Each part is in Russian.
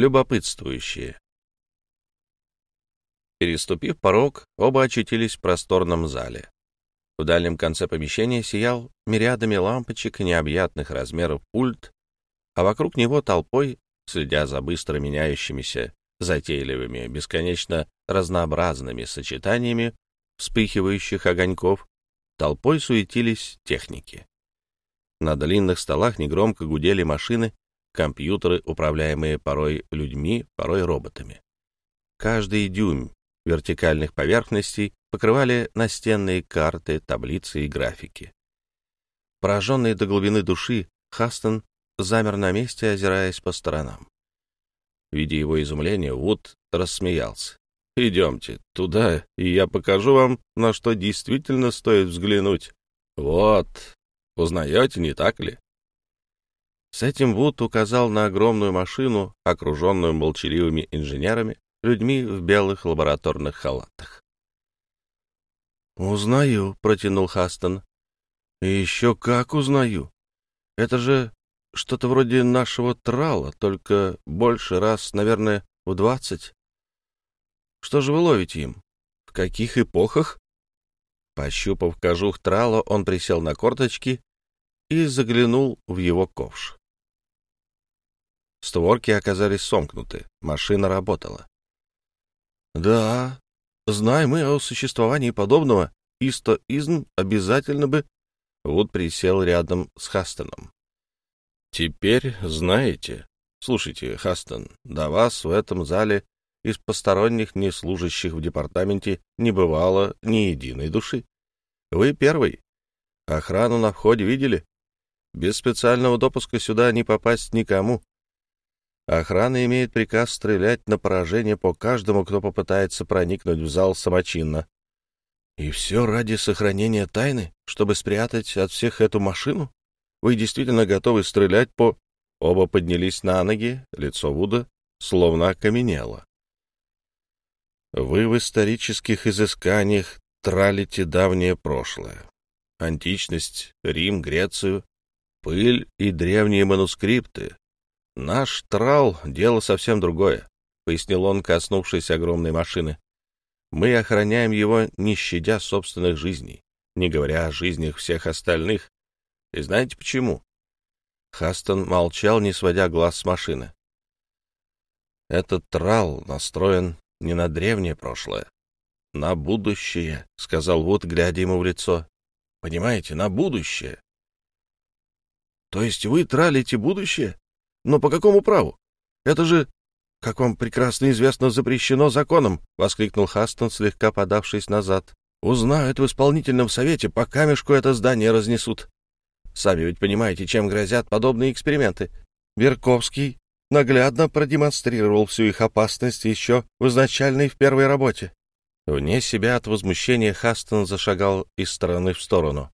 Любопытствующие. Переступив порог, оба очутились в просторном зале. В дальнем конце помещения сиял мириадами лампочек необъятных размеров пульт, а вокруг него толпой, следя за быстро меняющимися, затейливыми, бесконечно разнообразными сочетаниями вспыхивающих огоньков, толпой суетились техники. На длинных столах негромко гудели машины, компьютеры, управляемые порой людьми, порой роботами. Каждый дюйм вертикальных поверхностей покрывали настенные карты, таблицы и графики. Пораженный до глубины души, Хастон замер на месте, озираясь по сторонам. Видя его изумление, Вуд рассмеялся. «Идемте туда, и я покажу вам, на что действительно стоит взглянуть. Вот, узнаете, не так ли?» С этим Вуд указал на огромную машину, окруженную молчаливыми инженерами, людьми в белых лабораторных халатах. «Узнаю», — протянул Хастон. «И еще как узнаю. Это же что-то вроде нашего трала, только больше раз, наверное, в двадцать. Что же вы ловите им? В каких эпохах?» Пощупав кожух трала, он присел на корточки и заглянул в его ковш. Створки оказались сомкнуты, машина работала. Да, знаем мы о существовании подобного, Исто-изм обязательно бы... Вуд присел рядом с Хастоном. Теперь знаете. Слушайте, Хастон, до вас в этом зале из посторонних неслужащих в департаменте не бывало ни единой души. Вы первый. Охрану на входе видели? Без специального допуска сюда не попасть никому. Охрана имеет приказ стрелять на поражение по каждому, кто попытается проникнуть в зал самочинно. И все ради сохранения тайны, чтобы спрятать от всех эту машину? Вы действительно готовы стрелять по... Оба поднялись на ноги, лицо Вуда словно окаменело. Вы в исторических изысканиях тралите давнее прошлое. Античность, Рим, Грецию, пыль и древние манускрипты, «Наш трал — дело совсем другое», — пояснил он, коснувшись огромной машины. «Мы охраняем его, не щадя собственных жизней, не говоря о жизнях всех остальных. И знаете почему?» Хастон молчал, не сводя глаз с машины. «Этот трал настроен не на древнее прошлое, на будущее», — сказал Вуд, глядя ему в лицо. «Понимаете, на будущее». «То есть вы тралите будущее?» Но по какому праву? Это же, как вам прекрасно известно, запрещено законом, — воскликнул Хастон, слегка подавшись назад. Узнают в исполнительном совете, по камешку это здание разнесут. Сами ведь понимаете, чем грозят подобные эксперименты. Берковский наглядно продемонстрировал всю их опасность еще в изначальной в первой работе. Вне себя от возмущения Хастон зашагал из стороны в сторону.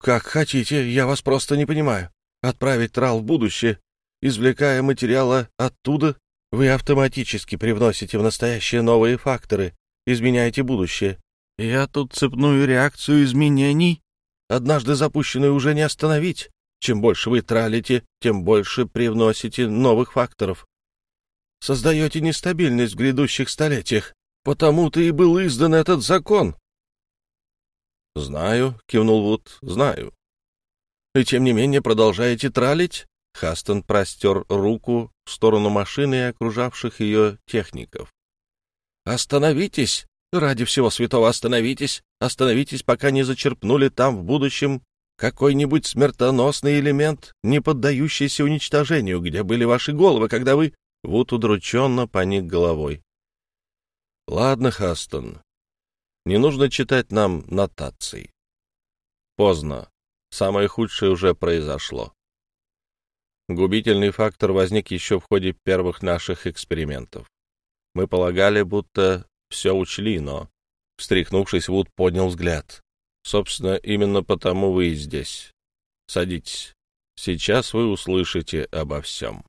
«Как хотите, я вас просто не понимаю отправить трал в будущее, извлекая материала оттуда, вы автоматически привносите в настоящее новые факторы, изменяете будущее. Я тут цепную реакцию изменений, однажды запущенную, уже не остановить. Чем больше вы тралите, тем больше привносите новых факторов. Создаете нестабильность в грядущих столетиях. Потому-то и был издан этот закон. — Знаю, — кивнул Вуд, — знаю и тем не менее продолжаете тралить?» Хастон простер руку в сторону машины и окружавших ее техников. «Остановитесь! Ради всего святого остановитесь! Остановитесь, пока не зачерпнули там в будущем какой-нибудь смертоносный элемент, не поддающийся уничтожению, где были ваши головы, когда вы...» Вуд удрученно поник головой. «Ладно, Хастон, не нужно читать нам нотаций. Поздно. Самое худшее уже произошло. Губительный фактор возник еще в ходе первых наших экспериментов. Мы полагали, будто все учли, но, встряхнувшись, Вуд поднял взгляд. Собственно, именно потому вы и здесь. Садитесь. Сейчас вы услышите обо всем.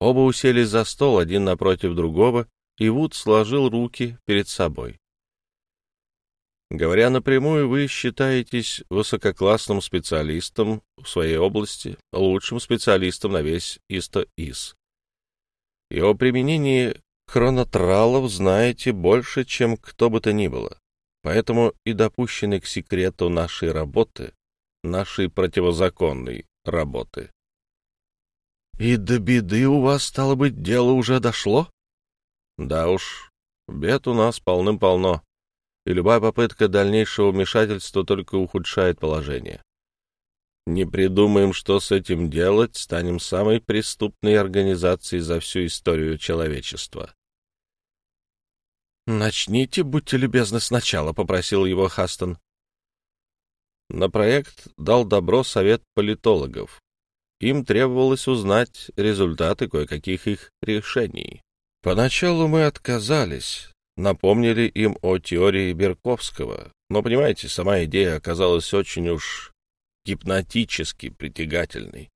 Оба уселись за стол один напротив другого, и Вуд сложил руки перед собой. Говоря напрямую, вы считаетесь высококлассным специалистом в своей области, лучшим специалистом на весь ИСТО-ИС. И о применении хронотралов знаете больше, чем кто бы то ни было. Поэтому и допущены к секрету нашей работы, нашей противозаконной работы. И до беды у вас, стало быть, дело уже дошло? Да уж, бед у нас полным-полно, и любая попытка дальнейшего вмешательства только ухудшает положение. Не придумаем, что с этим делать, станем самой преступной организацией за всю историю человечества. «Начните, будьте любезны, сначала», — попросил его Хастон. На проект дал добро совет политологов. Им требовалось узнать результаты кое-каких их решений. Поначалу мы отказались, напомнили им о теории Берковского, но, понимаете, сама идея оказалась очень уж гипнотически притягательной.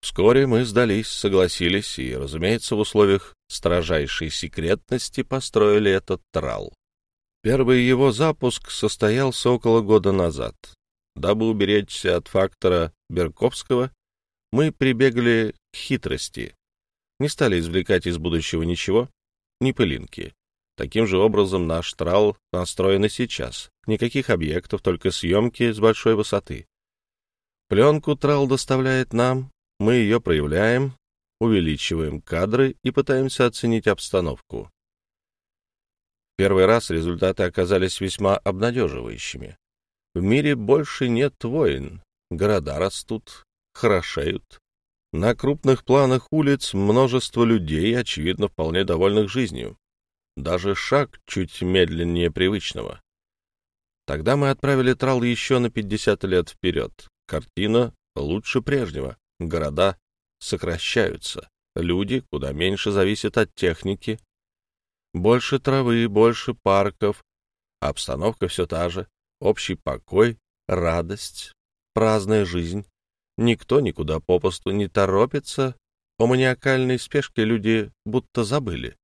Вскоре мы сдались, согласились и, разумеется, в условиях строжайшей секретности построили этот трал. Первый его запуск состоялся около года назад. Дабы уберечься от фактора Берковского, мы прибегли к хитрости. Не стали извлекать из будущего ничего, ни пылинки. Таким же образом наш трал настроен и сейчас. Никаких объектов, только съемки с большой высоты. Пленку трал доставляет нам, мы ее проявляем, увеличиваем кадры и пытаемся оценить обстановку. Первый раз результаты оказались весьма обнадеживающими. В мире больше нет войн, города растут, хорошеют. На крупных планах улиц множество людей, очевидно, вполне довольных жизнью. Даже шаг чуть медленнее привычного. Тогда мы отправили трал еще на 50 лет вперед. Картина лучше прежнего. Города сокращаются. Люди куда меньше зависят от техники. Больше травы, больше парков. Обстановка все та же. Общий покой, радость, праздная жизнь. Никто никуда попусту не торопится. О маниакальной спешке люди будто забыли.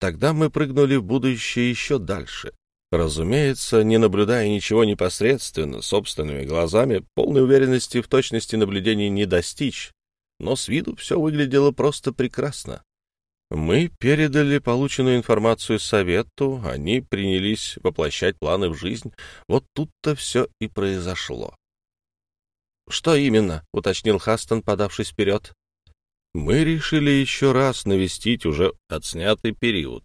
Тогда мы прыгнули в будущее еще дальше. Разумеется, не наблюдая ничего непосредственно, собственными глазами, полной уверенности в точности наблюдений не достичь, но с виду все выглядело просто прекрасно. Мы передали полученную информацию совету, они принялись воплощать планы в жизнь. Вот тут-то все и произошло. «Что именно?» — уточнил Хастон, подавшись вперед. «Мы решили еще раз навестить уже отснятый период,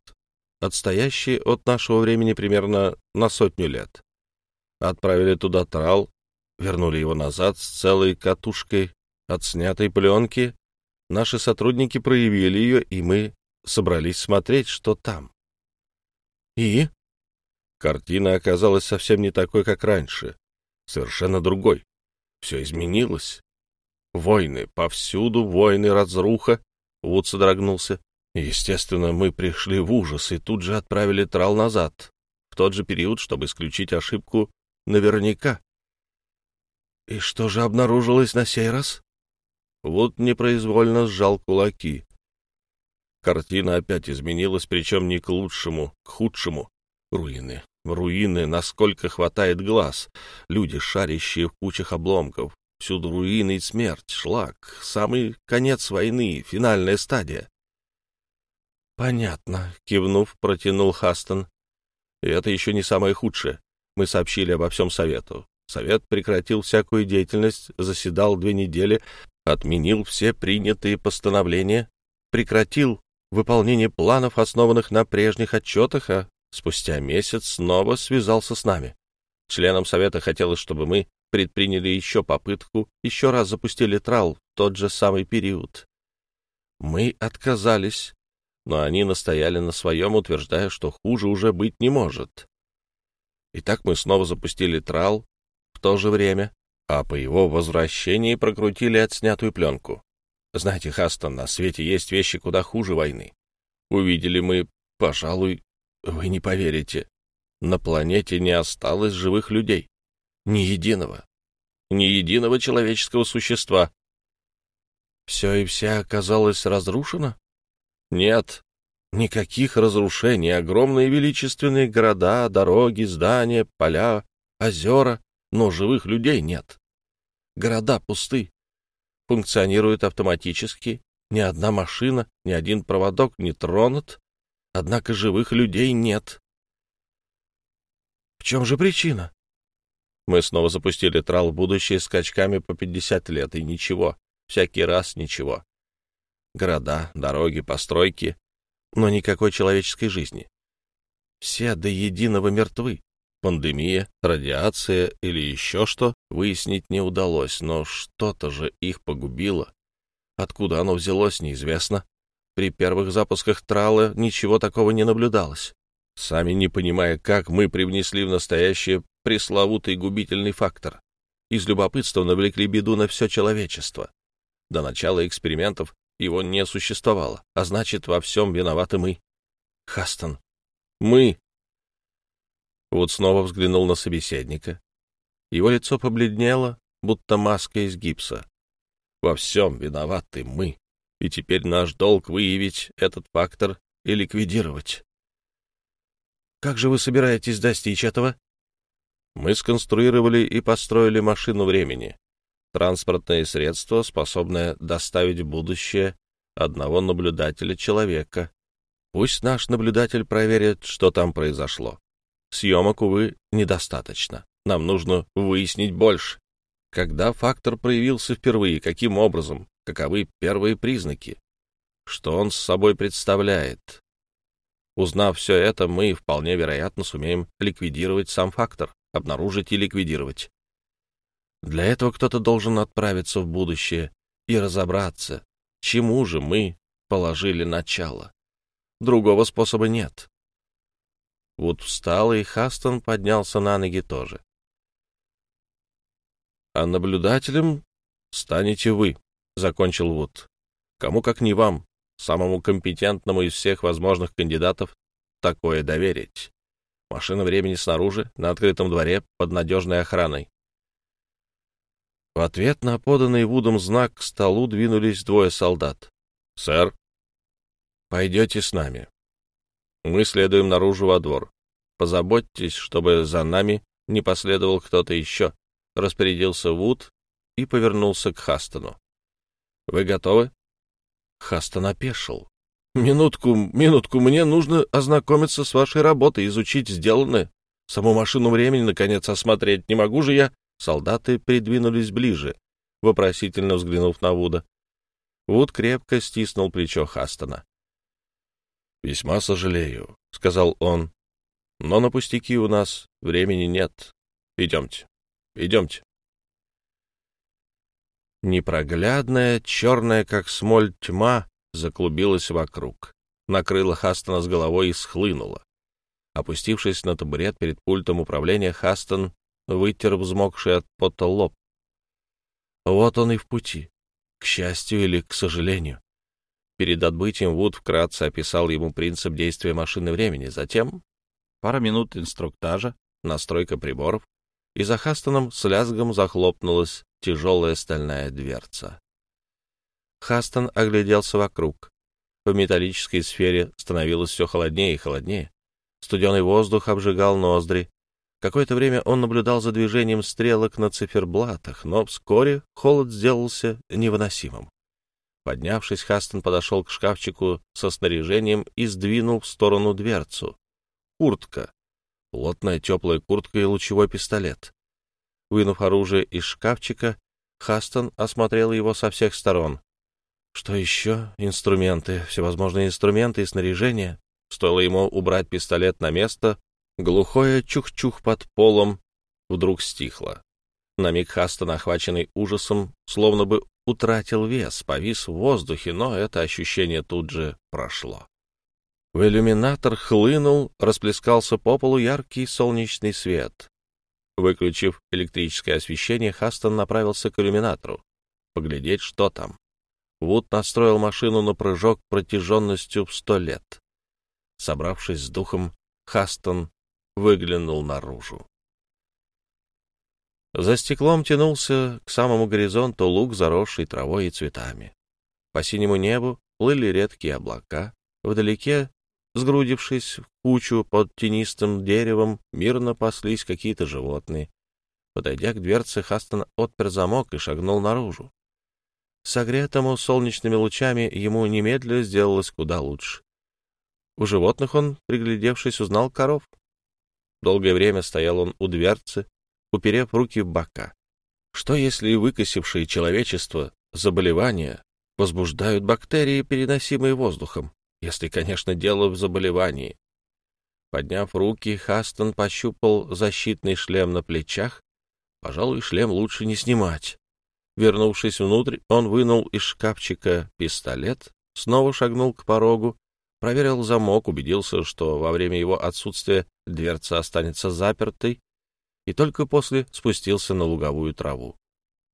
отстоящий от нашего времени примерно на сотню лет. Отправили туда трал, вернули его назад с целой катушкой отснятой пленки. Наши сотрудники проявили ее, и мы собрались смотреть, что там. И? Картина оказалась совсем не такой, как раньше, совершенно другой. Все изменилось. Войны, повсюду войны, разруха. Вуд содрогнулся. Естественно, мы пришли в ужас и тут же отправили трал назад, в тот же период, чтобы исключить ошибку наверняка. И что же обнаружилось на сей раз? Вуд непроизвольно сжал кулаки. Картина опять изменилась, причем не к лучшему, к худшему. Руины, Руины, насколько хватает глаз. Люди, шарящие в кучах обломков. Всюду руины и смерть, шлак. Самый конец войны, финальная стадия. «Понятно», — кивнув, протянул Хастон. «И это еще не самое худшее. Мы сообщили обо всем Совету. Совет прекратил всякую деятельность, заседал две недели, отменил все принятые постановления, прекратил выполнение планов, основанных на прежних отчетах, а спустя месяц снова связался с нами. Членам совета хотелось, чтобы мы предприняли еще попытку, еще раз запустили трал в тот же самый период. Мы отказались, но они настояли на своем, утверждая, что хуже уже быть не может. И так мы снова запустили трал в то же время, а по его возвращении прокрутили отснятую пленку. Знаете, Хастон, на свете есть вещи куда хуже войны. Увидели мы, пожалуй, вы не поверите. На планете не осталось живых людей. Ни единого. Ни единого человеческого существа. Все и вся оказалось разрушено? Нет, никаких разрушений. Огромные величественные города, дороги, здания, поля, озера, но живых людей нет. Города пусты, функционируют автоматически, ни одна машина, ни один проводок не тронут, однако живых людей нет. В чем же причина? Мы снова запустили трал будущее скачками по 50 лет, и ничего, всякий раз ничего. Города, дороги, постройки, но никакой человеческой жизни. Все до единого мертвы. Пандемия, радиация или еще что, выяснить не удалось, но что-то же их погубило. Откуда оно взялось, неизвестно. При первых запусках трала ничего такого не наблюдалось. Сами не понимая, как мы привнесли в настоящее пресловутый губительный фактор. Из любопытства навлекли беду на все человечество. До начала экспериментов его не существовало, а значит, во всем виноваты мы. Хастон. Мы. Вот снова взглянул на собеседника. Его лицо побледнело, будто маска из гипса. Во всем виноваты мы, и теперь наш долг выявить этот фактор и ликвидировать. Как же вы собираетесь достичь этого? Мы сконструировали и построили машину времени. Транспортное средство, способное доставить в будущее одного наблюдателя-человека. Пусть наш наблюдатель проверит, что там произошло. Съемок, увы, недостаточно. Нам нужно выяснить больше. Когда фактор проявился впервые, каким образом, каковы первые признаки, что он с собой представляет. Узнав все это, мы вполне вероятно сумеем ликвидировать сам фактор, обнаружить и ликвидировать. Для этого кто-то должен отправиться в будущее и разобраться, чему же мы положили начало. Другого способа нет. Вуд встал, и Хастон поднялся на ноги тоже. — А наблюдателем станете вы, — закончил Вуд. — Кому, как не вам, самому компетентному из всех возможных кандидатов, такое доверить. Машина времени снаружи, на открытом дворе, под надежной охраной. В ответ на поданный Вудом знак к столу двинулись двое солдат. — Сэр, пойдете с нами. Мы следуем наружу во двор. Позаботьтесь, чтобы за нами не последовал кто-то еще, — распорядился Вуд и повернулся к Хастону. — Вы готовы? Хастон опешил. — Минутку, минутку, мне нужно ознакомиться с вашей работой, изучить сделанное. Саму машину времени, наконец, осмотреть не могу же я. Солдаты придвинулись ближе, вопросительно взглянув на Вуда. Вуд крепко стиснул плечо Хастона. «Весьма сожалею», — сказал он. «Но на пустяки у нас времени нет. Идемте, идемте». Непроглядная, черная, как смоль, тьма заклубилась вокруг, накрыла Хастона с головой и схлынула. Опустившись на табурет перед пультом управления, Хастон вытер взмокший от пота лоб. Вот он и в пути, к счастью или к сожалению. Перед отбытием Вуд вкратце описал ему принцип действия машины времени. Затем пара минут инструктажа, настройка приборов, и за Хастоном с лязгом захлопнулась тяжелая стальная дверца. Хастон огляделся вокруг. В металлической сфере становилось все холоднее и холоднее. Студеный воздух обжигал ноздри. Какое-то время он наблюдал за движением стрелок на циферблатах, но вскоре холод сделался невыносимым. Поднявшись, Хастон подошел к шкафчику со снаряжением и сдвинул в сторону дверцу. Куртка. Плотная теплая куртка и лучевой пистолет. Вынув оружие из шкафчика, Хастон осмотрел его со всех сторон. Что еще? Инструменты, всевозможные инструменты и снаряжение. Стоило ему убрать пистолет на место, глухое чух-чух под полом вдруг стихло. На миг Хастон, охваченный ужасом, словно бы утратил вес, повис в воздухе, но это ощущение тут же прошло. В иллюминатор хлынул, расплескался по полу яркий солнечный свет. Выключив электрическое освещение, Хастон направился к иллюминатору, поглядеть, что там. Вуд настроил машину на прыжок протяженностью в сто лет. Собравшись с духом, Хастон выглянул наружу. За стеклом тянулся к самому горизонту луг, заросший травой и цветами. По синему небу плыли редкие облака. Вдалеке, сгрудившись в кучу под тенистым деревом, мирно паслись какие-то животные. Подойдя к дверце, Хастон отпер замок и шагнул наружу. согретому солнечными лучами, ему немедленно сделалось куда лучше. У животных он, приглядевшись, узнал коров. Долгое время стоял он у дверцы, уперев руки в бока. Что если выкосившие человечество заболевания возбуждают бактерии, переносимые воздухом, если, конечно, дело в заболевании? Подняв руки, Хастон пощупал защитный шлем на плечах. Пожалуй, шлем лучше не снимать. Вернувшись внутрь, он вынул из шкафчика пистолет, снова шагнул к порогу, проверил замок, убедился, что во время его отсутствия дверца останется запертой, и только после спустился на луговую траву.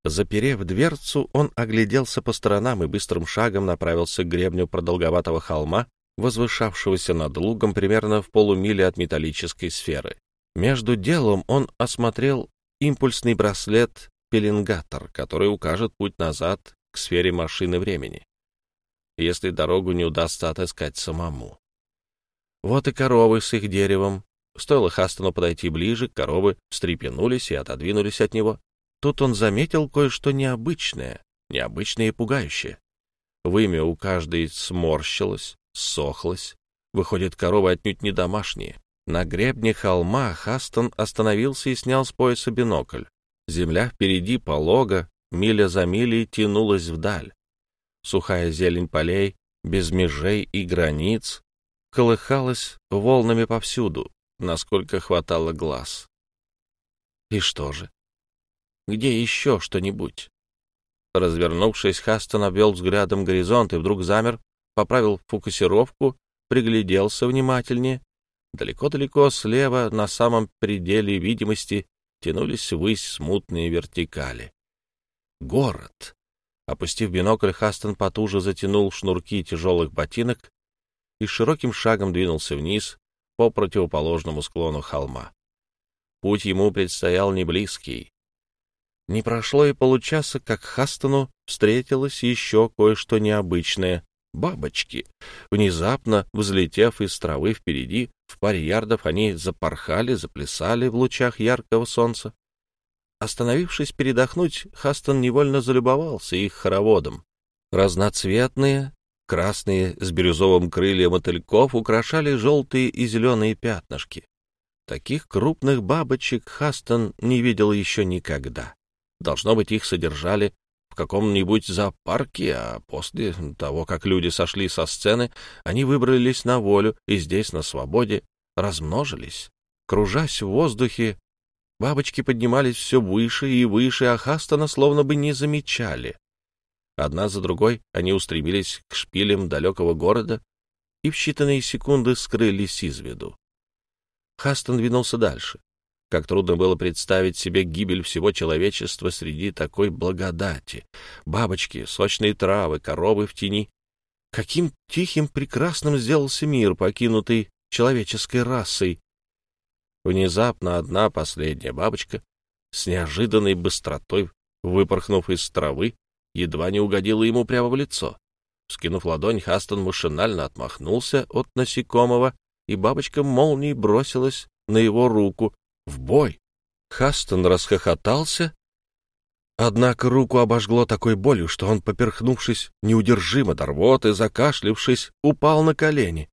Заперев дверцу, он огляделся по сторонам и быстрым шагом направился к гребню продолговатого холма, возвышавшегося над лугом примерно в полумиле от металлической сферы. Между делом он осмотрел импульсный браслет-пеленгатор, который укажет путь назад к сфере машины времени, если дорогу не удастся отыскать самому. Вот и коровы с их деревом, Стоило Хастону подойти ближе, коровы встрепенулись и отодвинулись от него. Тут он заметил кое-что необычное, необычное и пугающее. Вымя у каждой сморщилось, сохлось. Выходит, коровы отнюдь не домашние. На гребне холма Хастон остановился и снял с пояса бинокль. Земля впереди полога, миля за милей, тянулась вдаль. Сухая зелень полей, без межей и границ, колыхалась волнами повсюду, насколько хватало глаз. И что же? Где еще что-нибудь? Развернувшись, Хастон обвел взглядом горизонт и вдруг замер, поправил фокусировку, пригляделся внимательнее. Далеко-далеко слева, на самом пределе видимости, тянулись ввысь смутные вертикали. Город. Опустив бинокль, Хастон потуже затянул шнурки тяжелых ботинок и широким шагом двинулся вниз, по противоположному склону холма. Путь ему предстоял неблизкий. Не прошло и получаса, как Хастону встретилось еще кое-что необычное — бабочки. Внезапно, взлетев из травы впереди, в паре ярдов они запорхали, заплясали в лучах яркого солнца. Остановившись передохнуть, Хастон невольно залюбовался их хороводом. Разноцветные, Красные с бирюзовым крылья мотыльков украшали желтые и зеленые пятнышки. Таких крупных бабочек Хастон не видел еще никогда. Должно быть, их содержали в каком-нибудь зоопарке, а после того, как люди сошли со сцены, они выбрались на волю и здесь, на свободе, размножились. Кружась в воздухе, бабочки поднимались все выше и выше, а Хастона словно бы не замечали. Одна за другой они устремились к шпилям далекого города и в считанные секунды скрылись из виду. Хастон двинулся дальше. Как трудно было представить себе гибель всего человечества среди такой благодати. Бабочки, сочные травы, коровы в тени. Каким тихим, прекрасным сделался мир, покинутый человеческой расой. Внезапно одна последняя бабочка с неожиданной быстротой, выпорхнув из травы, едва не угодила ему прямо в лицо. Скинув ладонь, Хастон машинально отмахнулся от насекомого, и бабочка молнией бросилась на его руку в бой. Хастон расхохотался, однако руку обожгло такой болью, что он, поперхнувшись неудержимо до рвоты, закашлившись, упал на колени.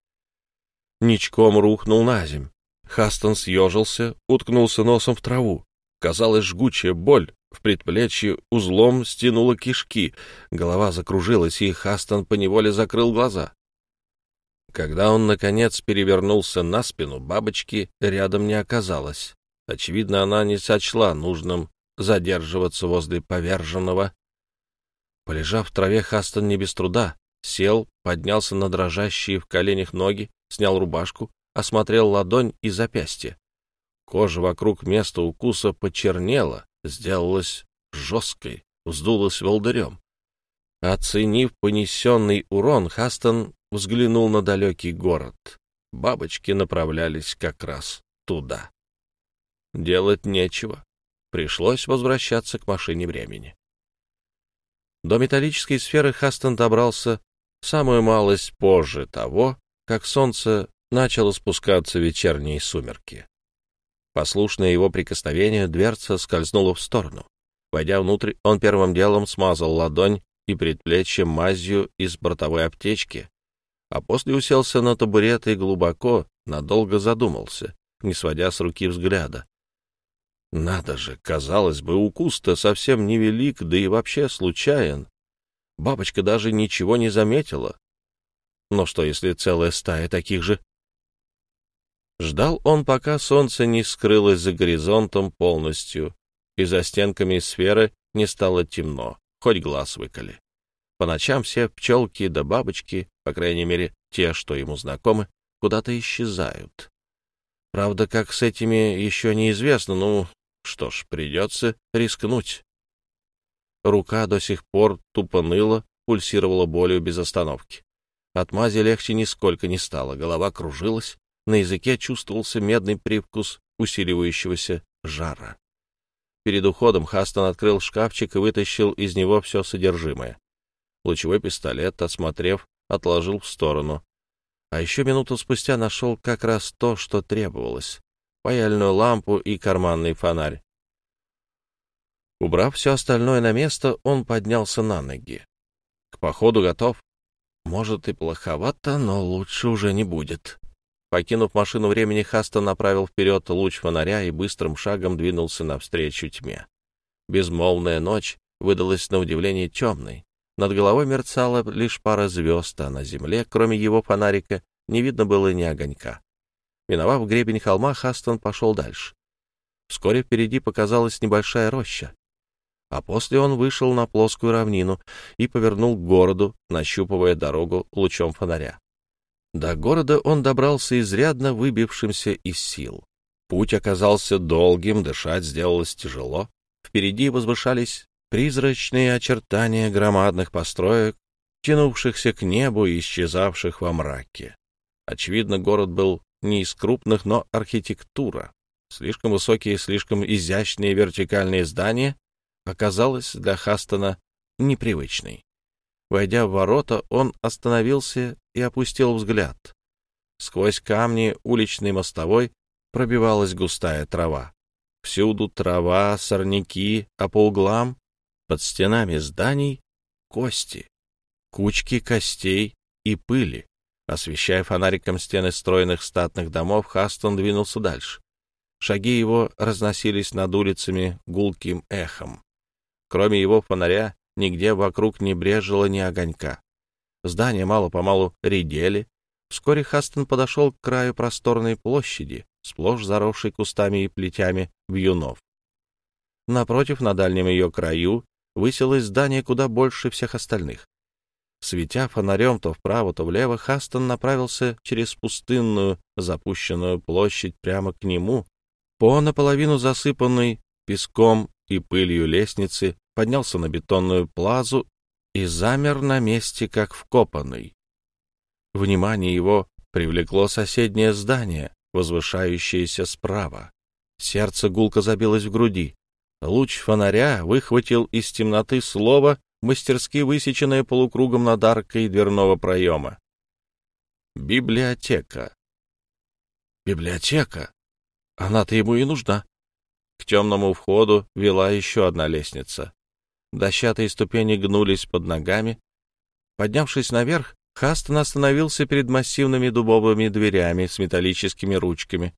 Ничком рухнул на земь. Хастон съежился, уткнулся носом в траву. Казалось, жгучая боль в предплечье узлом стянуло кишки, голова закружилась, и Хастон поневоле закрыл глаза. Когда он, наконец, перевернулся на спину, бабочки рядом не оказалось. Очевидно, она не сочла нужным задерживаться возле поверженного. Полежав в траве, Хастон не без труда сел, поднялся на дрожащие в коленях ноги, снял рубашку, осмотрел ладонь и запястье. Кожа вокруг места укуса почернела, сделалась жесткой, вздулась волдырем. Оценив понесенный урон, Хастон взглянул на далекий город. Бабочки направлялись как раз туда. Делать нечего. Пришлось возвращаться к машине времени. До металлической сферы Хастон добрался самую малость позже того, как солнце начало спускаться в вечерние сумерки. Послушное его прикосновение, дверца скользнула в сторону. Войдя внутрь, он первым делом смазал ладонь и предплечье мазью из бортовой аптечки, а после уселся на табурет и глубоко, надолго задумался, не сводя с руки взгляда. Надо же, казалось бы, укус-то совсем невелик, да и вообще случайен. Бабочка даже ничего не заметила. Но что, если целая стая таких же? Ждал он, пока солнце не скрылось за горизонтом полностью, и за стенками сферы не стало темно, хоть глаз выколи. По ночам все пчелки да бабочки, по крайней мере, те, что ему знакомы, куда-то исчезают. Правда, как с этими еще неизвестно, ну, что ж, придется рискнуть. Рука до сих пор тупо ныла, пульсировала болью без остановки. От мази легче нисколько не стало, голова кружилась, на языке чувствовался медный привкус усиливающегося жара. Перед уходом Хастон открыл шкафчик и вытащил из него все содержимое. Лучевой пистолет, осмотрев, отложил в сторону. А еще минуту спустя нашел как раз то, что требовалось — паяльную лампу и карманный фонарь. Убрав все остальное на место, он поднялся на ноги. К походу готов. Может и плоховато, но лучше уже не будет. Покинув машину времени, Хаста направил вперед луч фонаря и быстрым шагом двинулся навстречу тьме. Безмолвная ночь выдалась на удивление темной. Над головой мерцала лишь пара звезд, а на земле, кроме его фонарика, не видно было ни огонька. Миновав гребень холма, Хастон пошел дальше. Вскоре впереди показалась небольшая роща. А после он вышел на плоскую равнину и повернул к городу, нащупывая дорогу лучом фонаря. До города он добрался изрядно выбившимся из сил. Путь оказался долгим, дышать сделалось тяжело. Впереди возвышались призрачные очертания громадных построек, тянувшихся к небу и исчезавших во мраке. Очевидно, город был не из крупных, но архитектура. Слишком высокие, слишком изящные вертикальные здания оказалась для Хастона непривычной. Войдя в ворота, он остановился и опустил взгляд. Сквозь камни уличной мостовой пробивалась густая трава. Всюду трава, сорняки, а по углам под стенами зданий — кости, кучки костей и пыли. Освещая фонариком стены стройных статных домов, Хастон двинулся дальше. Шаги его разносились над улицами гулким эхом. Кроме его фонаря, нигде вокруг не брежило ни огонька. Здания мало-помалу редели. Вскоре Хастон подошел к краю просторной площади, сплошь заросшей кустами и плетями вьюнов. Напротив, на дальнем ее краю, высилось здание куда больше всех остальных. Светя фонарем то вправо, то влево, Хастон направился через пустынную, запущенную площадь прямо к нему, по наполовину засыпанной песком и пылью лестницы, поднялся на бетонную плазу и замер на месте, как вкопанный. Внимание его привлекло соседнее здание, возвышающееся справа. Сердце гулко забилось в груди. Луч фонаря выхватил из темноты слово, мастерски высеченное полукругом над аркой дверного проема. Библиотека. Библиотека. Она-то ему и нужна. К темному входу вела еще одна лестница. Дощатые ступени гнулись под ногами. Поднявшись наверх, Хастон остановился перед массивными дубовыми дверями с металлическими ручками.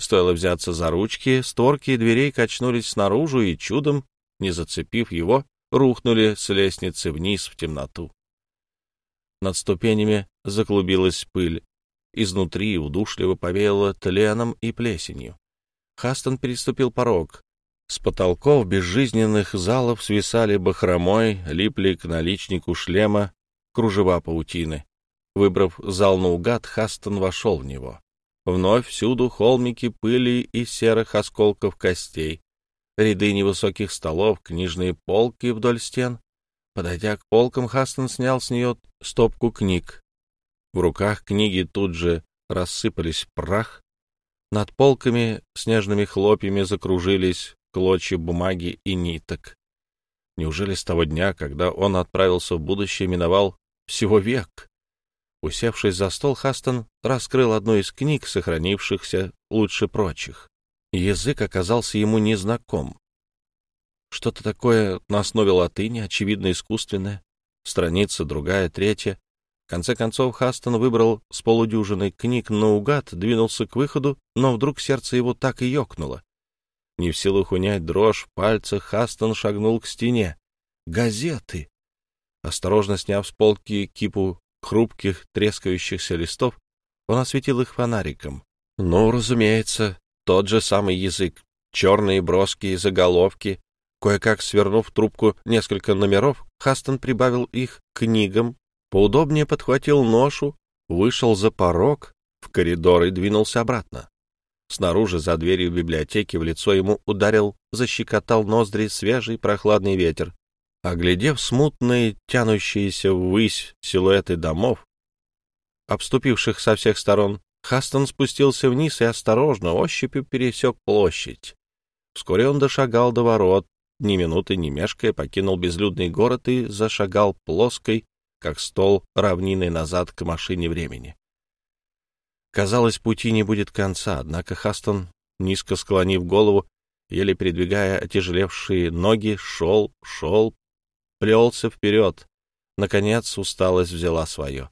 Стоило взяться за ручки, створки дверей качнулись снаружи и чудом, не зацепив его, рухнули с лестницы вниз в темноту. Над ступенями заклубилась пыль. Изнутри удушливо повеяло тленом и плесенью. Хастон переступил порог. С потолков безжизненных залов свисали бахромой, липли к наличнику шлема кружева паутины. Выбрав зал наугад, Хастон вошел в него. Вновь всюду холмики пыли и серых осколков костей, ряды невысоких столов, книжные полки вдоль стен. Подойдя к полкам, Хастон снял с нее стопку книг. В руках книги тут же рассыпались в прах. Над полками снежными хлопьями закружились клочья бумаги и ниток. Неужели с того дня, когда он отправился в будущее, миновал всего век? Усевшись за стол, Хастон раскрыл одну из книг, сохранившихся лучше прочих. Язык оказался ему незнаком. Что-то такое на основе латыни, очевидно искусственное, Страница, другая, третья. В конце концов Хастон выбрал с полудюжиной книг наугад, двинулся к выходу, но вдруг сердце его так и ёкнуло. Не в силах унять дрожь в пальцах, Хастон шагнул к стене. Газеты! Осторожно сняв с полки кипу хрупких, трескающихся листов, он осветил их фонариком. Ну, разумеется, тот же самый язык. Черные броские заголовки. Кое-как свернув трубку несколько номеров, Хастон прибавил их к книгам, поудобнее подхватил ношу, вышел за порог, в коридор и двинулся обратно. Снаружи, за дверью библиотеки, в лицо ему ударил, защекотал ноздри свежий прохладный ветер. Оглядев смутные, тянущиеся ввысь силуэты домов, обступивших со всех сторон, Хастон спустился вниз и осторожно ощупью пересек площадь. Вскоре он дошагал до ворот, ни минуты не мешкая, покинул безлюдный город и зашагал плоской, как стол, равниной назад к машине времени. Казалось, пути не будет конца, однако Хастон, низко склонив голову, еле передвигая отяжелевшие ноги, шел, шел, плелся вперед. Наконец усталость взяла свое.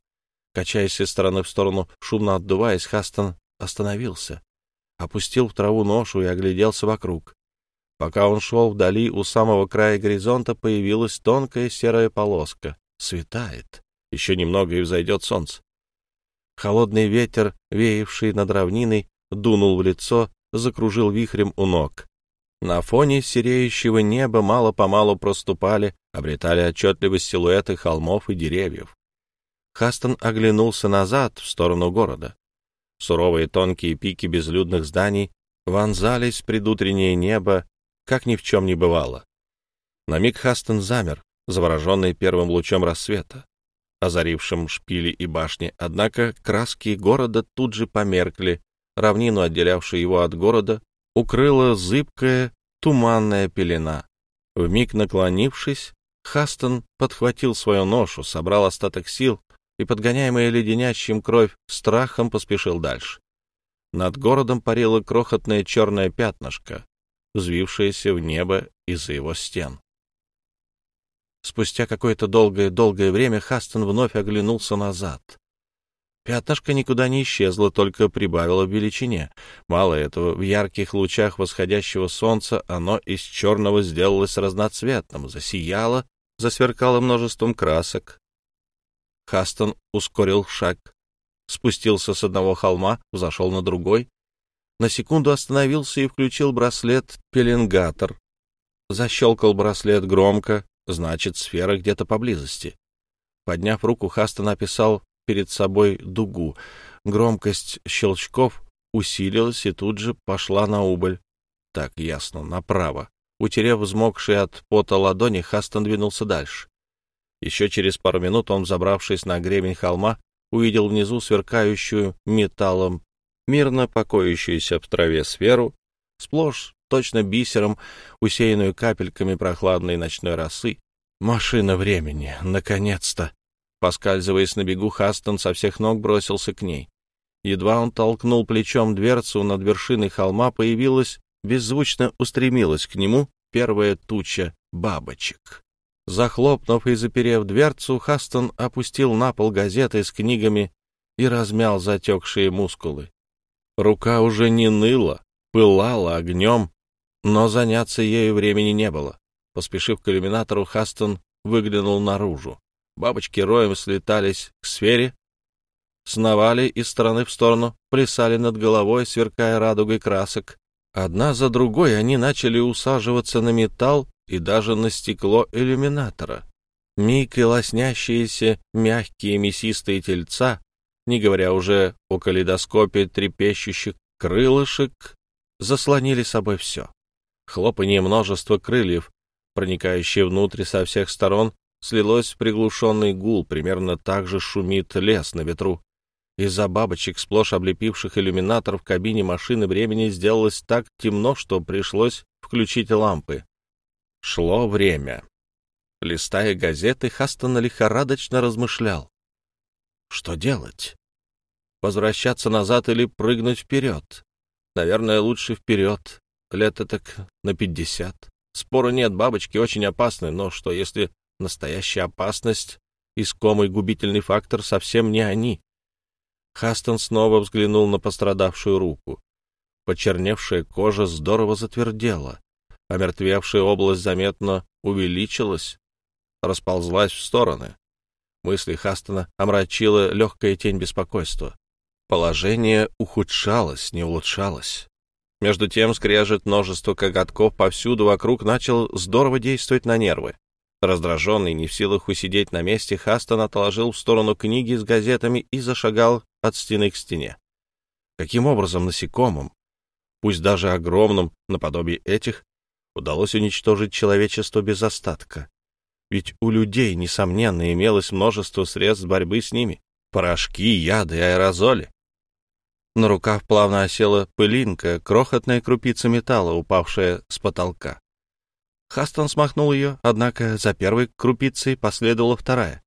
Качаясь из стороны в сторону, шумно отдуваясь, Хастон остановился, опустил в траву ношу и огляделся вокруг. Пока он шел вдали, у самого края горизонта появилась тонкая серая полоска. Светает. Еще немного и взойдет солнце. Холодный ветер, веявший над равниной, дунул в лицо, закружил вихрем у ног. На фоне сереющего неба мало-помалу проступали, обретали отчетливость силуэты холмов и деревьев. Хастон оглянулся назад, в сторону города. Суровые тонкие пики безлюдных зданий вонзались в предутреннее небо, как ни в чем не бывало. На миг Хастон замер, завороженный первым лучом рассвета озарившим шпили и башни, однако краски города тут же померкли, равнину, отделявшую его от города, укрыла зыбкая туманная пелена. Вмиг наклонившись, Хастон подхватил свою ношу, собрал остаток сил и, подгоняемый леденящим кровь страхом, поспешил дальше. Над городом парило крохотное черное пятнышко, взвившееся в небо из-за его стен. Спустя какое-то долгое-долгое время Хастон вновь оглянулся назад. Пятнышко никуда не исчезло, только прибавило в величине. Мало этого, в ярких лучах восходящего солнца оно из черного сделалось разноцветным, засияло, засверкало множеством красок. Хастон ускорил шаг, спустился с одного холма, взошел на другой, на секунду остановился и включил браслет-пеленгатор. Защелкал браслет громко, Значит, сфера где-то поблизости. Подняв руку, Хастон описал перед собой дугу. Громкость щелчков усилилась и тут же пошла на убыль. Так, ясно, направо. Утерев взмокшие от пота ладони, Хастон двинулся дальше. Еще через пару минут он, забравшись на гребень холма, увидел внизу сверкающую металлом, мирно покоящуюся в траве сферу, сплошь точно бисером, усеянную капельками прохладной ночной росы. Машина времени, наконец-то! Поскальзываясь на бегу, Хастон со всех ног бросился к ней. Едва он толкнул плечом дверцу, над вершиной холма появилась, беззвучно устремилась к нему первая туча бабочек. Захлопнув и заперев дверцу, Хастон опустил на пол газеты с книгами и размял затекшие мускулы. Рука уже не ныла, пылала огнем, но заняться ею времени не было. Поспешив к иллюминатору, Хастон выглянул наружу. Бабочки роем слетались к сфере, сновали из стороны в сторону, плясали над головой, сверкая радугой красок. Одна за другой они начали усаживаться на металл и даже на стекло иллюминатора. Миг и лоснящиеся мягкие мясистые тельца, не говоря уже о калейдоскопе трепещущих крылышек, заслонили собой все. Хлопанье множества крыльев, проникающее внутрь со всех сторон, слилось в приглушенный гул, примерно так же шумит лес на ветру. Из-за бабочек, сплошь облепивших иллюминатор в кабине машины времени, сделалось так темно, что пришлось включить лампы. Шло время. Листая газеты, Хастон лихорадочно размышлял. Что делать? Возвращаться назад или прыгнуть вперед? Наверное, лучше вперед лет так на пятьдесят. Спора нет, бабочки очень опасны, но что если настоящая опасность искомый губительный фактор совсем не они. Хастон снова взглянул на пострадавшую руку. Почерневшая кожа здорово затвердела. Омертвевшая область заметно увеличилась, расползлась в стороны. Мысли Хастона омрачила легкая тень беспокойства. Положение ухудшалось, не улучшалось. Между тем скрежет множество коготков повсюду вокруг начал здорово действовать на нервы. Раздраженный, не в силах усидеть на месте, Хастон отложил в сторону книги с газетами и зашагал от стены к стене. Каким образом насекомым, пусть даже огромным, наподобие этих, удалось уничтожить человечество без остатка? Ведь у людей, несомненно, имелось множество средств борьбы с ними. Порошки, яды, аэрозоли. На рукав плавно осела пылинка, крохотная крупица металла, упавшая с потолка. Хастон смахнул ее, однако за первой крупицей последовала вторая,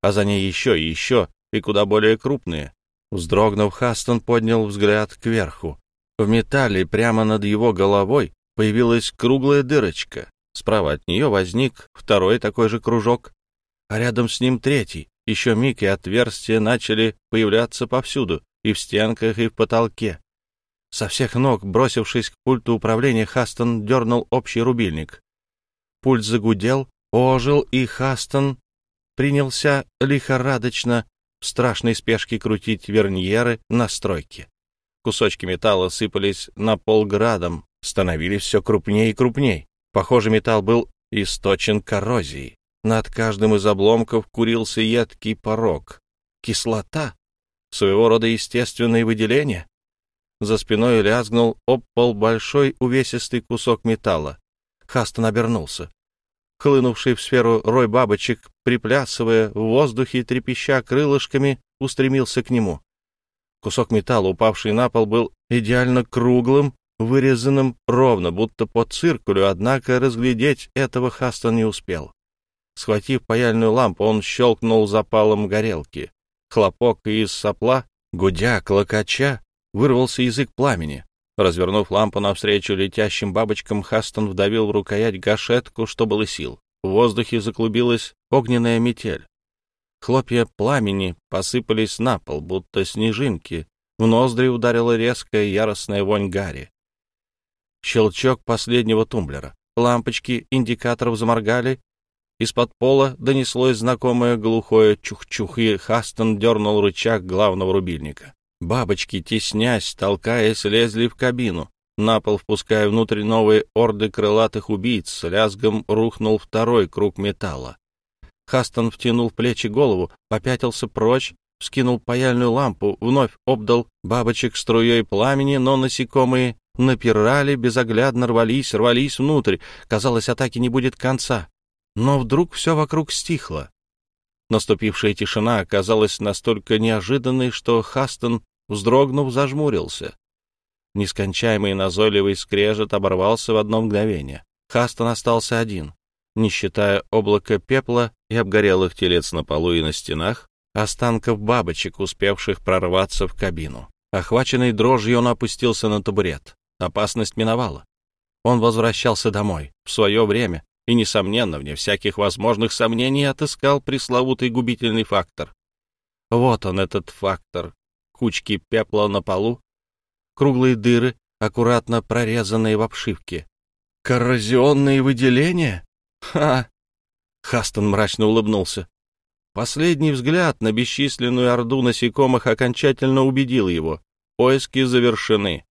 а за ней еще и еще, и куда более крупные. Вздрогнув, Хастон поднял взгляд кверху. В металле прямо над его головой появилась круглая дырочка. Справа от нее возник второй такой же кружок, а рядом с ним третий. Еще миг, и отверстия начали появляться повсюду, и в стенках, и в потолке. Со всех ног, бросившись к пульту управления, Хастон дернул общий рубильник. Пульт загудел, ожил, и Хастон принялся лихорадочно в страшной спешке крутить верньеры настройки. Кусочки металла сыпались на пол градом, становились все крупнее и крупнее. Похоже, металл был источен коррозией. Над каждым из обломков курился едкий порог. Кислота своего рода естественные выделения. За спиной лязгнул об большой увесистый кусок металла. Хастон обернулся. Хлынувший в сферу рой бабочек, приплясывая в воздухе и трепеща крылышками, устремился к нему. Кусок металла, упавший на пол, был идеально круглым, вырезанным ровно, будто по циркулю, однако разглядеть этого Хастон не успел. Схватив паяльную лампу, он щелкнул запалом горелки хлопок, из сопла, гудя, клокоча, вырвался язык пламени. Развернув лампу навстречу летящим бабочкам, Хастон вдавил в рукоять гашетку, что было сил. В воздухе заклубилась огненная метель. Хлопья пламени посыпались на пол, будто снежинки. В ноздри ударила резкая яростная вонь гари. Щелчок последнего тумблера. Лампочки индикаторов заморгали, из-под пола донеслось знакомое глухое чух-чух, и Хастон дернул рычаг главного рубильника. Бабочки, теснясь, толкаясь, лезли в кабину. На пол, впуская внутрь новые орды крылатых убийц, с лязгом рухнул второй круг металла. Хастон втянул в плечи голову, попятился прочь, вскинул паяльную лампу, вновь обдал бабочек струей пламени, но насекомые напирали, безоглядно рвались, рвались внутрь. Казалось, атаки не будет конца. Но вдруг все вокруг стихло. Наступившая тишина оказалась настолько неожиданной, что Хастон, вздрогнув, зажмурился. Нескончаемый назойливый скрежет оборвался в одно мгновение. Хастон остался один, не считая облака пепла и обгорелых телец на полу и на стенах, останков бабочек, успевших прорваться в кабину. Охваченный дрожью, он опустился на табурет. Опасность миновала. Он возвращался домой, в свое время, и, несомненно, вне всяких возможных сомнений, отыскал пресловутый губительный фактор. Вот он, этот фактор. Кучки пепла на полу, круглые дыры, аккуратно прорезанные в обшивке. Коррозионные выделения? Ха! Хастон мрачно улыбнулся. Последний взгляд на бесчисленную орду насекомых окончательно убедил его. Поиски завершены.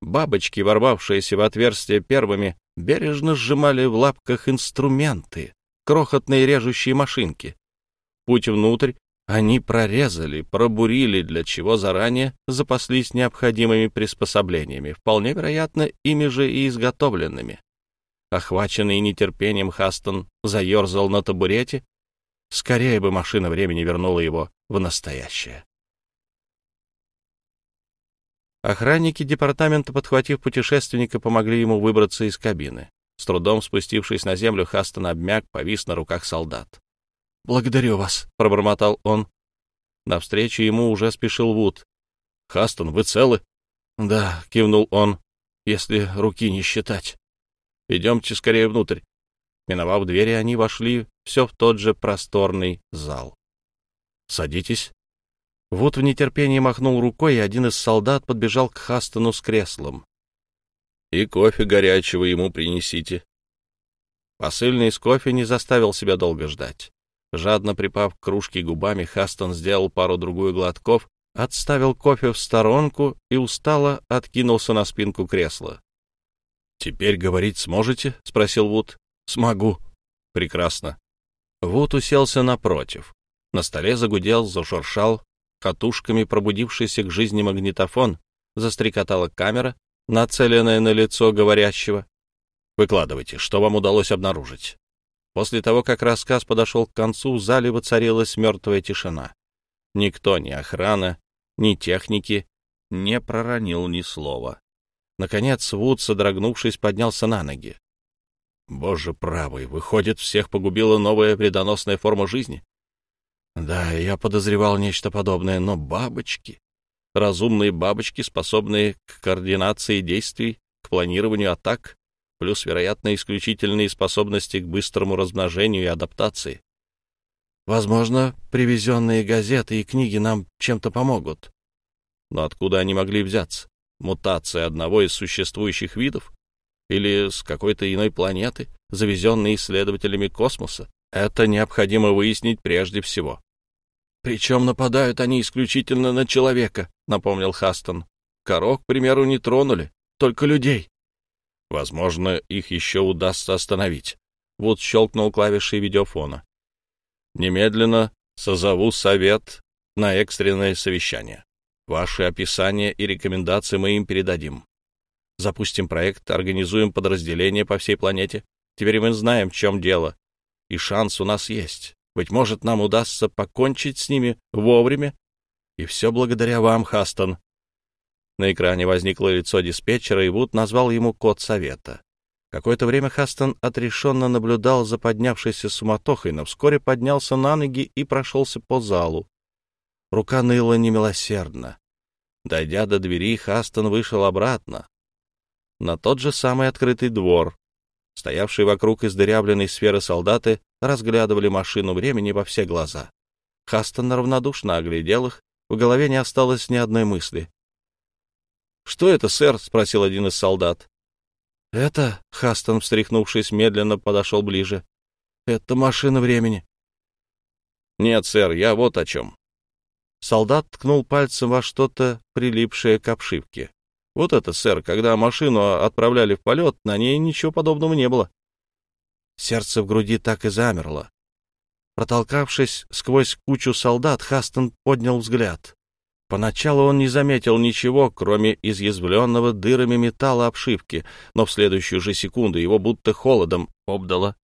Бабочки, ворвавшиеся в отверстие первыми, бережно сжимали в лапках инструменты, крохотные режущие машинки. Путь внутрь они прорезали, пробурили, для чего заранее запаслись необходимыми приспособлениями, вполне вероятно, ими же и изготовленными. Охваченный нетерпением, Хастон заерзал на табурете. Скорее бы машина времени вернула его в настоящее. Охранники департамента, подхватив путешественника, помогли ему выбраться из кабины. С трудом спустившись на землю, Хастон обмяк, повис на руках солдат. «Благодарю вас», — пробормотал он. Навстречу ему уже спешил Вуд. «Хастон, вы целы?» «Да», — кивнул он, — «если руки не считать». «Идемте скорее внутрь». Миновав двери, они вошли все в тот же просторный зал. Садитесь». Вуд в нетерпении махнул рукой, и один из солдат подбежал к Хастону с креслом. «И кофе горячего ему принесите». Посыльный из кофе не заставил себя долго ждать. Жадно припав к кружке губами, Хастон сделал пару-другую глотков, отставил кофе в сторонку и устало откинулся на спинку кресла. «Теперь говорить сможете?» — спросил Вуд. «Смогу». «Прекрасно». Вуд уселся напротив. На столе загудел, зашуршал, катушками пробудившийся к жизни магнитофон, застрекотала камера, нацеленная на лицо говорящего. «Выкладывайте, что вам удалось обнаружить?» После того, как рассказ подошел к концу, в зале воцарилась мертвая тишина. Никто, ни охрана, ни техники, не проронил ни слова. Наконец Вуд, содрогнувшись, поднялся на ноги. Боже правый, выходит, всех погубила новая вредоносная форма жизни? Да, я подозревал нечто подобное, но бабочки... Разумные бабочки, способные к координации действий, к планированию атак, плюс, вероятно, исключительные способности к быстрому размножению и адаптации. Возможно, привезенные газеты и книги нам чем-то помогут. Но откуда они могли взяться? Мутация одного из существующих видов? Или с какой-то иной планеты, завезенной исследователями космоса? Это необходимо выяснить прежде всего. «Причем нападают они исключительно на человека», — напомнил Хастон. «Коров, к примеру, не тронули, только людей». Возможно, их еще удастся остановить. Вот щелкнул клавишей видеофона. Немедленно созову совет на экстренное совещание. Ваши описания и рекомендации мы им передадим. Запустим проект, организуем подразделения по всей планете. Теперь мы знаем, в чем дело. И шанс у нас есть. Быть может, нам удастся покончить с ними вовремя. И все благодаря вам, Хастон. На экране возникло лицо диспетчера, и Вуд назвал ему код совета. Какое-то время Хастон отрешенно наблюдал за поднявшейся суматохой, но вскоре поднялся на ноги и прошелся по залу. Рука ныла немилосердно. Дойдя до двери, Хастон вышел обратно. На тот же самый открытый двор. Стоявшие вокруг издырявленной сферы солдаты разглядывали машину времени во все глаза. Хастон равнодушно оглядел их, в голове не осталось ни одной мысли. «Что это, сэр?» — спросил один из солдат. «Это...» — Хастон, встряхнувшись, медленно подошел ближе. «Это машина времени». «Нет, сэр, я вот о чем». Солдат ткнул пальцем во что-то, прилипшее к обшивке. «Вот это, сэр, когда машину отправляли в полет, на ней ничего подобного не было». Сердце в груди так и замерло. Протолкавшись сквозь кучу солдат, Хастон поднял взгляд. Поначалу он не заметил ничего, кроме изъязвленного дырами металла обшивки, но в следующую же секунду его будто холодом обдало.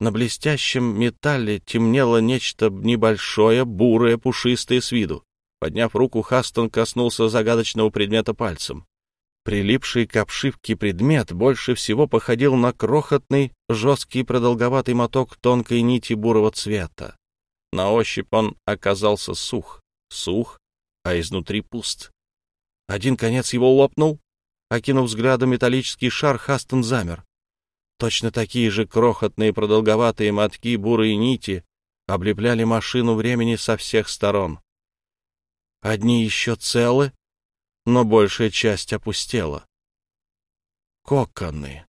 На блестящем металле темнело нечто небольшое, бурое, пушистое с виду. Подняв руку, Хастон коснулся загадочного предмета пальцем. Прилипший к обшивке предмет больше всего походил на крохотный, жесткий продолговатый моток тонкой нити бурого цвета. На ощупь он оказался сух, сух а изнутри пуст. Один конец его лопнул. Окинув взглядом металлический шар, Хастон замер. Точно такие же крохотные продолговатые мотки бурые нити облепляли машину времени со всех сторон. Одни еще целы, но большая часть опустела. Коконы.